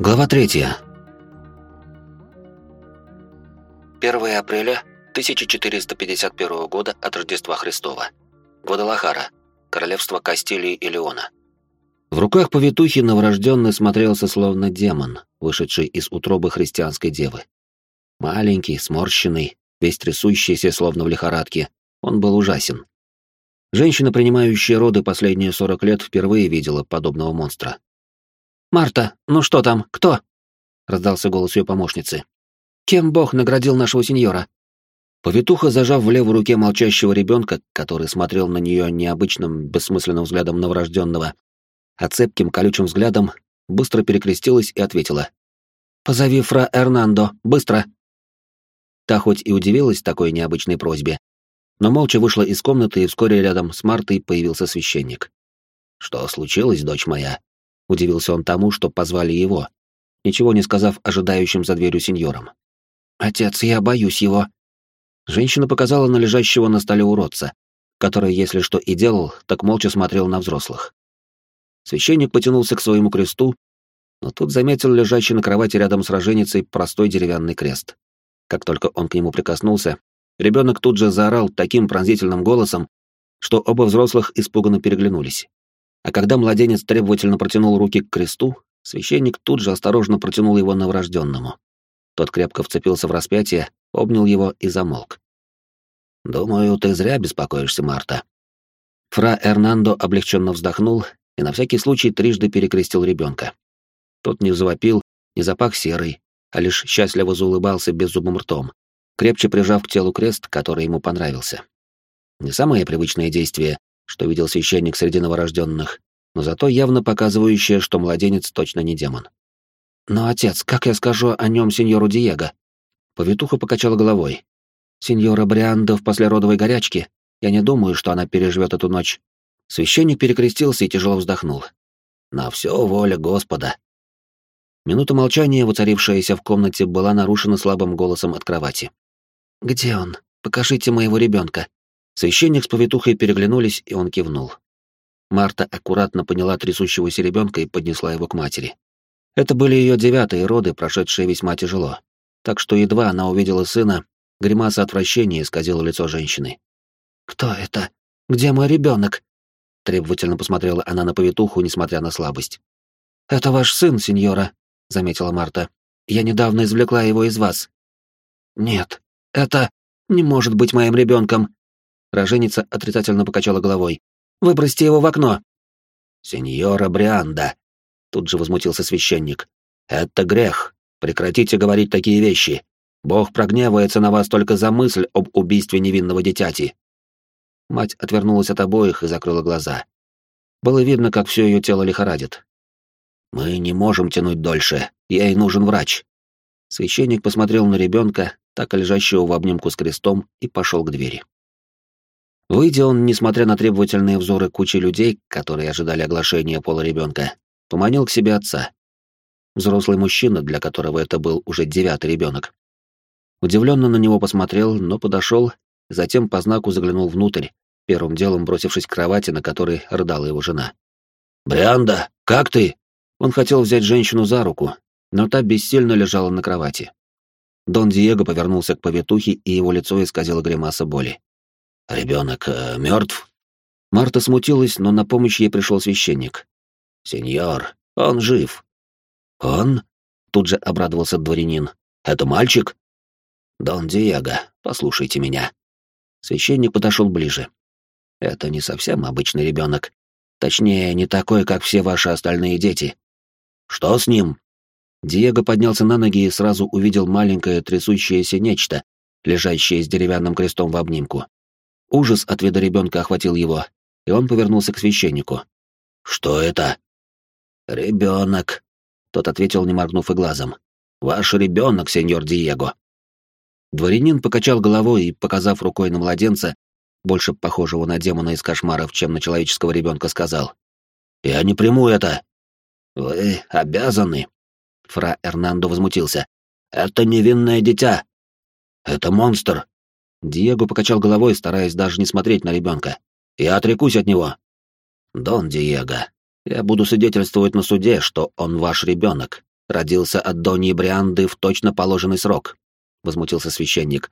Глава третья. 1 апреля 1451 года от Рождества Христова. Гвадалахара, королевство Кастилии и Леона. В руках повитухи новорожденный смотрелся словно демон, вышедший из утробы христианской девы. Маленький, сморщенный, весь трясущийся, словно в лихорадке, он был ужасен. Женщина, принимающая роды последние 40 лет, впервые видела подобного монстра. «Марта, ну что там, кто?» — раздался голос ее помощницы. «Кем Бог наградил нашего сеньора?» Повитуха, зажав в левой руке молчащего ребенка, который смотрел на нее необычным, бессмысленным взглядом новорожденного, а цепким, колючим взглядом, быстро перекрестилась и ответила. «Позови фра Эрнандо, быстро!» Та хоть и удивилась такой необычной просьбе, но молча вышла из комнаты, и вскоре рядом с Мартой появился священник. «Что случилось, дочь моя?» Удивился он тому, что позвали его, ничего не сказав ожидающим за дверью сеньорам. «Отец, я боюсь его». Женщина показала на лежащего на столе уродца, который, если что и делал, так молча смотрел на взрослых. Священник потянулся к своему кресту, но тут заметил лежащий на кровати рядом с роженицей простой деревянный крест. Как только он к нему прикоснулся, ребенок тут же заорал таким пронзительным голосом, что оба взрослых испуганно переглянулись. А когда младенец требовательно протянул руки к кресту, священник тут же осторожно протянул его новорожденному. Тот крепко вцепился в распятие, обнял его и замолк. «Думаю, ты зря беспокоишься, Марта». Фра Эрнандо облегченно вздохнул и на всякий случай трижды перекрестил ребенка. Тот не завопил, не запах серый, а лишь счастливо заулыбался беззубым ртом, крепче прижав к телу крест, который ему понравился. Не самое привычное действие, что видел священник среди новорожденных, но зато явно показывающее, что младенец точно не демон. «Но, отец, как я скажу о нем сеньору Диего?» Повитуха покачала головой. «Сеньора Брианда в послеродовой горячке. Я не думаю, что она переживет эту ночь». Священник перекрестился и тяжело вздохнул. «На все воля Господа». Минута молчания, воцарившаяся в комнате, была нарушена слабым голосом от кровати. «Где он? Покажите моего ребенка. Священник с повитухой переглянулись, и он кивнул. Марта аккуратно поняла трясущегося ребенка и поднесла его к матери. Это были ее девятые роды, прошедшие весьма тяжело. Так что едва она увидела сына, гримаса отвращения исказила лицо женщины. «Кто это? Где мой ребенок? Требовательно посмотрела она на повитуху, несмотря на слабость. «Это ваш сын, сеньора», — заметила Марта. «Я недавно извлекла его из вас». «Нет, это не может быть моим ребенком», Роженица отрицательно покачала головой. «Выбросьте его в окно!» «Сеньора Брианда!» Тут же возмутился священник. «Это грех. Прекратите говорить такие вещи. Бог прогневается на вас только за мысль об убийстве невинного дитяти». Мать отвернулась от обоих и закрыла глаза. Было видно, как все ее тело лихорадит. «Мы не можем тянуть дольше. Ей нужен врач». Священник посмотрел на ребенка, так лежащего в обнимку с крестом, и пошел к двери. Выйдя он, несмотря на требовательные взоры кучи людей, которые ожидали оглашения пола ребенка, поманил к себе отца. Взрослый мужчина, для которого это был уже девятый ребенок. Удивленно на него посмотрел, но подошел, затем по знаку заглянул внутрь, первым делом бросившись к кровати, на которой рыдала его жена. «Брианда, как ты?» Он хотел взять женщину за руку, но та бессильно лежала на кровати. Дон Диего повернулся к повитухе, и его лицо исказило гримаса боли. Ребенок э, мертв? Марта смутилась, но на помощь ей пришел священник. Сеньор, он жив. Он? Тут же обрадовался дворянин. Это мальчик? Дон Диего, послушайте меня. Священник подошел ближе. Это не совсем обычный ребенок. Точнее, не такой, как все ваши остальные дети. Что с ним? Диего поднялся на ноги и сразу увидел маленькое трясущееся нечто, лежащее с деревянным крестом в обнимку. Ужас от вида ребенка охватил его, и он повернулся к священнику. «Что это?» «Ребенок», — тот ответил, не моргнув и глазом. «Ваш ребенок, сеньор Диего». Дворянин покачал головой и, показав рукой на младенца, больше похожего на демона из кошмаров, чем на человеческого ребенка, сказал. «Я не приму это». «Вы обязаны». Фра Эрнандо возмутился. «Это невинное дитя. Это монстр. Диего покачал головой, стараясь даже не смотреть на ребенка. «Я отрекусь от него». «Дон Диего, я буду свидетельствовать на суде, что он ваш ребенок, родился от Доньи Брианды в точно положенный срок», — возмутился священник.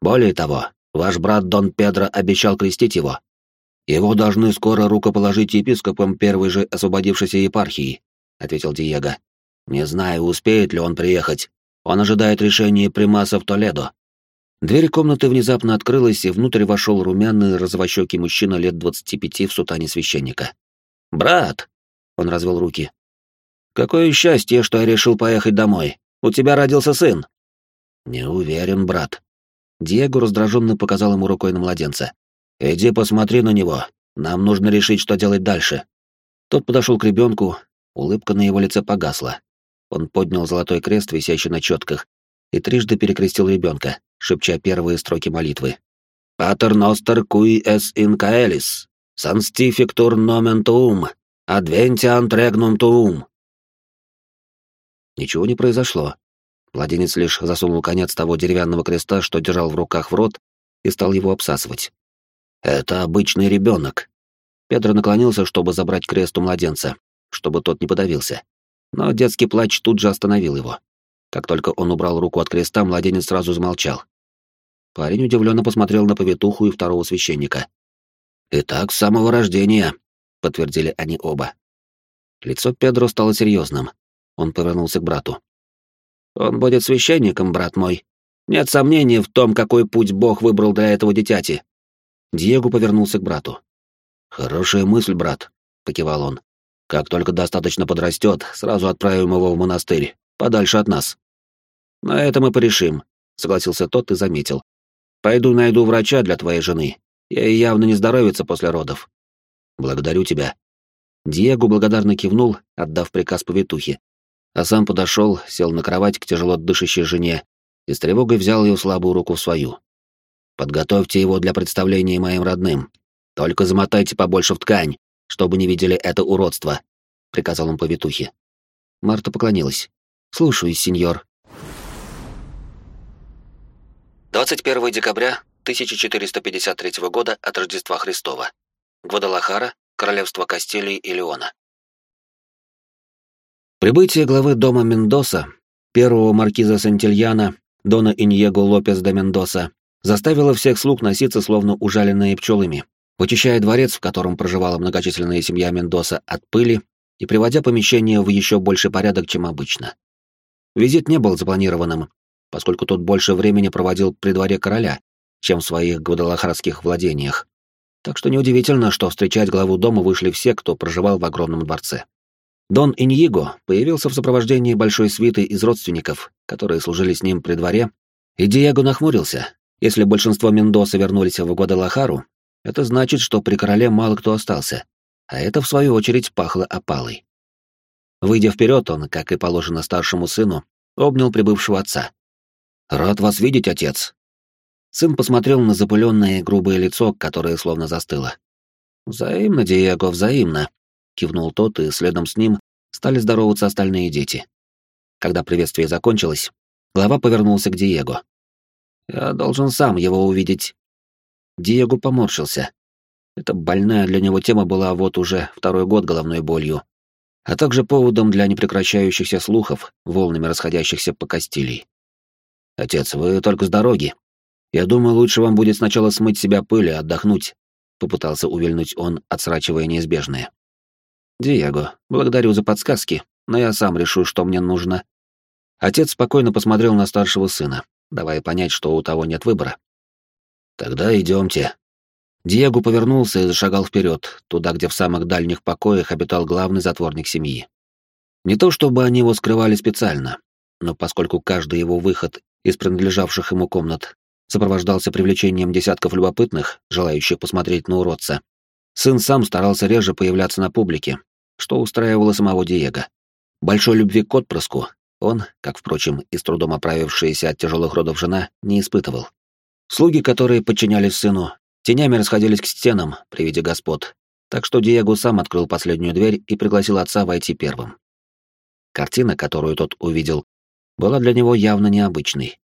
«Более того, ваш брат Дон Педро обещал крестить его. Его должны скоро рукоположить епископом первой же освободившейся епархии», — ответил Диего. «Не знаю, успеет ли он приехать. Он ожидает решения примаса в Толедо». Дверь комнаты внезапно открылась, и внутрь вошел румяный, розовощекий мужчина лет двадцати пяти в сутане священника. «Брат!» — он развел руки. «Какое счастье, что я решил поехать домой. У тебя родился сын». «Не уверен, брат». Диего раздраженно показал ему рукой на младенца. «Иди посмотри на него. Нам нужно решить, что делать дальше». Тот подошел к ребенку, улыбка на его лице погасла. Он поднял золотой крест, висящий на четках, и трижды перекрестил ребенка, шепча первые строки молитвы. «Патер ностер куи эс ин каэлис, санстификтур номен туум, адвентиан трегнум туум». Ничего не произошло. Младенец лишь засунул конец того деревянного креста, что держал в руках в рот, и стал его обсасывать. «Это обычный ребенок». Педро наклонился, чтобы забрать крест у младенца, чтобы тот не подавился. Но детский плач тут же остановил его. Как только он убрал руку от креста, младенец сразу замолчал. Парень удивленно посмотрел на повитуху и второго священника. «Итак, с самого рождения», — подтвердили они оба. Лицо Педро стало серьезным. Он повернулся к брату. «Он будет священником, брат мой. Нет сомнений в том, какой путь Бог выбрал для этого дитяти». Диего повернулся к брату. «Хорошая мысль, брат», — покивал он. «Как только достаточно подрастет, сразу отправим его в монастырь, подальше от нас». «На это мы порешим», — согласился тот и заметил. «Пойду найду врача для твоей жены. Ей явно не здоровится после родов». «Благодарю тебя». Диего благодарно кивнул, отдав приказ повитухе, а сам подошел, сел на кровать к тяжело дышащей жене и с тревогой взял ее слабую руку в свою. «Подготовьте его для представления моим родным. Только замотайте побольше в ткань, чтобы не видели это уродство», — приказал он повитухе. Марта поклонилась. «Слушаюсь, сеньор». 21 декабря 1453 года от Рождества Христова. Гвадалахара, Королевство Кастилии и Леона. Прибытие главы дома Мендоса, первого маркиза Сантильяна, Дона Иньего Лопес де Мендоса, заставило всех слуг носиться словно ужаленные пчелами, вычищая дворец, в котором проживала многочисленная семья Мендоса, от пыли и приводя помещение в еще больший порядок, чем обычно. Визит не был запланированным, поскольку тот больше времени проводил при дворе короля, чем в своих гвадалахарских владениях. Так что неудивительно, что встречать главу дома вышли все, кто проживал в огромном дворце. Дон Иньиго появился в сопровождении большой свиты из родственников, которые служили с ним при дворе, и Диего нахмурился. Если большинство Мендоса вернулись в Гвадалахару, это значит, что при короле мало кто остался, а это, в свою очередь, пахло опалой. Выйдя вперед, он, как и положено старшему сыну, обнял прибывшего отца. «Рад вас видеть, отец!» Сын посмотрел на запыленное грубое лицо, которое словно застыло. «Взаимно, Диего, взаимно!» кивнул тот, и следом с ним стали здороваться остальные дети. Когда приветствие закончилось, глава повернулся к Диего. «Я должен сам его увидеть». Диего поморщился. Эта больная для него тема была вот уже второй год головной болью, а также поводом для непрекращающихся слухов, волнами расходящихся по Кастилии. «Отец, вы только с дороги. Я думаю, лучше вам будет сначала смыть себя пыль и отдохнуть», — попытался увильнуть он, отсрачивая неизбежное. «Диего, благодарю за подсказки, но я сам решу, что мне нужно». Отец спокойно посмотрел на старшего сына, давая понять, что у того нет выбора. «Тогда идемте». Диего повернулся и зашагал вперед, туда, где в самых дальних покоях обитал главный затворник семьи. Не то чтобы они его скрывали специально, но поскольку каждый его выход из принадлежавших ему комнат сопровождался привлечением десятков любопытных, желающих посмотреть на уродца, сын сам старался реже появляться на публике, что устраивало самого Диего. Большой любви к отпрыску он, как, впрочем, и с трудом оправившаяся от тяжелых родов жена, не испытывал. Слуги, которые подчинялись сыну, тенями расходились к стенам при виде господ, так что Диего сам открыл последнюю дверь и пригласил отца войти первым. Картина, которую тот увидел, была для него явно необычной.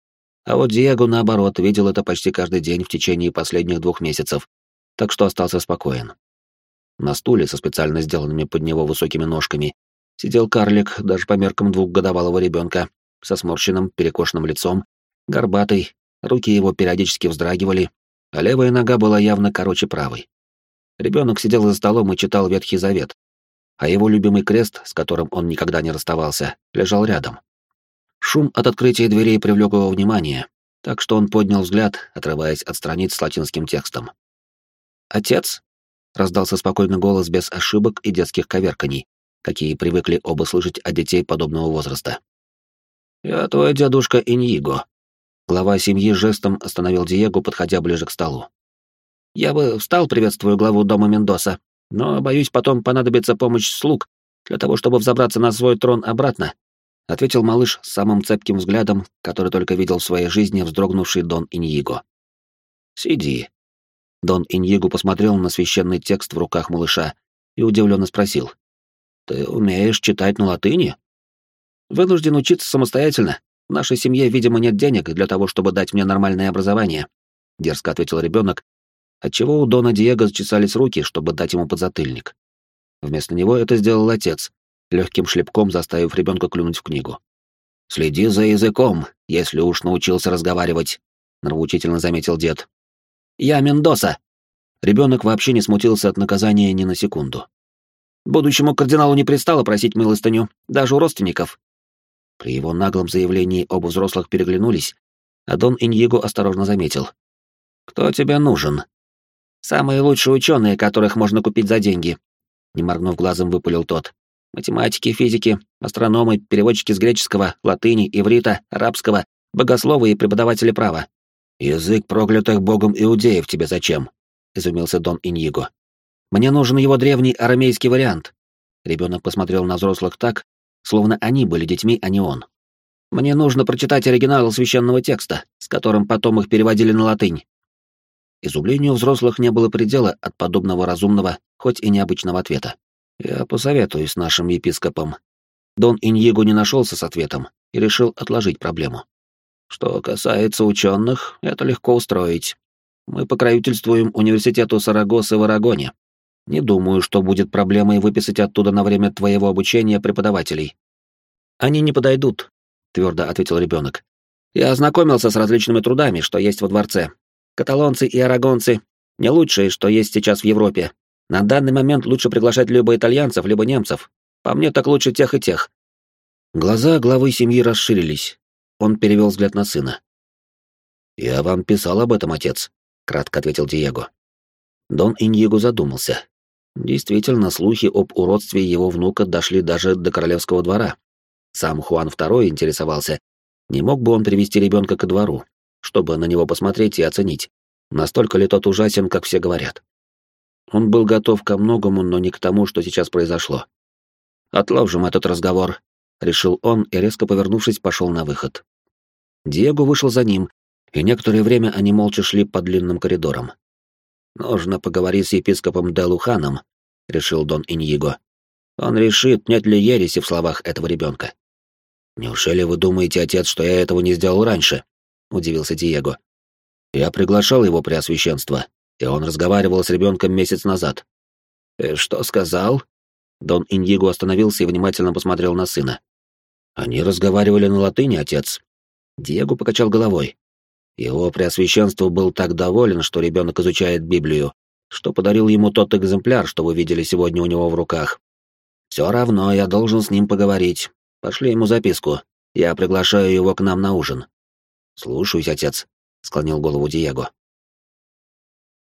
А вот Диего, наоборот, видел это почти каждый день в течение последних двух месяцев, так что остался спокоен. На стуле со специально сделанными под него высокими ножками сидел карлик даже по меркам двухгодовалого ребенка, со сморщенным, перекошенным лицом, горбатый, руки его периодически вздрагивали, а левая нога была явно короче правой. Ребенок сидел за столом и читал Ветхий Завет, а его любимый крест, с которым он никогда не расставался, лежал рядом. Шум от открытия дверей привлек его внимание, так что он поднял взгляд, отрываясь от страниц с латинским текстом. «Отец?» — раздался спокойный голос без ошибок и детских коверканий, какие привыкли оба слышать от детей подобного возраста. «Я твой дедушка Иньиго». Глава семьи жестом остановил Диего, подходя ближе к столу. «Я бы встал, приветствую главу дома Мендоса, но, боюсь, потом понадобится помощь слуг для того, чтобы взобраться на свой трон обратно», — ответил малыш с самым цепким взглядом, который только видел в своей жизни вздрогнувший Дон Иньиго. «Сиди». Дон Иньиго посмотрел на священный текст в руках малыша и удивленно спросил. «Ты умеешь читать на латыни?» «Вынужден учиться самостоятельно. Нашей семье, видимо, нет денег для того, чтобы дать мне нормальное образование», — дерзко ответил ребенок, отчего у Дона Диего зачесались руки, чтобы дать ему подзатыльник. Вместо него это сделал отец, легким шлепком заставив ребенка клюнуть в книгу. «Следи за языком, если уж научился разговаривать», — нравоучительно заметил дед. «Я Мендоса!» Ребенок вообще не смутился от наказания ни на секунду. Будущему кардиналу не пристало просить милостыню, даже у родственников. При его наглом заявлении оба взрослых переглянулись, а Дон Иньего осторожно заметил. «Кто тебе нужен?» «Самые лучшие ученые, которых можно купить за деньги», — не моргнув глазом, выпалил тот. «Математики, физики, астрономы, переводчики с греческого, латыни, иврита, арабского, богословы и преподаватели права». «Язык проклятых богом иудеев тебе зачем?» — изумился Дон Иньего. «Мне нужен его древний арамейский вариант». Ребенок посмотрел на взрослых так, словно они были детьми, а не он. «Мне нужно прочитать оригинал священного текста, с которым потом их переводили на латынь». Изумлению взрослых не было предела от подобного разумного, хоть и необычного ответа. «Я посоветуюсь с нашим епископом». Дон Иньего не нашелся с ответом и решил отложить проблему. Что касается ученых, это легко устроить. Мы покровительствуем университету Сарагосы в Арагоне. Не думаю, что будет проблемой выписать оттуда на время твоего обучения преподавателей. Они не подойдут, твердо ответил ребенок. Я ознакомился с различными трудами, что есть во дворце. Каталонцы и арагонцы — не лучшие, что есть сейчас в Европе. На данный момент лучше приглашать либо итальянцев, либо немцев. По мне так лучше тех и тех. Глаза главы семьи расширились. Он перевел взгляд на сына. «Я вам писал об этом, отец», — кратко ответил Диего. Дон Иньего задумался. Действительно, слухи об уродстве его внука дошли даже до королевского двора. Сам Хуан II интересовался, не мог бы он привести ребенка ко двору, чтобы на него посмотреть и оценить, настолько ли тот ужасен, как все говорят. Он был готов ко многому, но не к тому, что сейчас произошло. «Отложим этот разговор», — решил он и, резко повернувшись, пошел на выход. Диего вышел за ним, и некоторое время они молча шли по длинным коридорам. «Нужно поговорить с епископом Делуханом», — решил Дон Иньего. «Он решит, нет ли ереси в словах этого ребенка». «Неужели вы думаете, отец, что я этого не сделал раньше?» — удивился Диего. «Я приглашал его преосвященство, и он разговаривал с ребенком месяц назад». «Э, «Что сказал?» Дон Иньего остановился и внимательно посмотрел на сына. «Они разговаривали на латыни, отец», Диего покачал головой. Его преосвященство был так доволен, что ребенок изучает Библию, что подарил ему тот экземпляр, что вы видели сегодня у него в руках. Все равно я должен с ним поговорить. Пошли ему записку. Я приглашаю его к нам на ужин. Слушаюсь, отец, склонил голову Диего.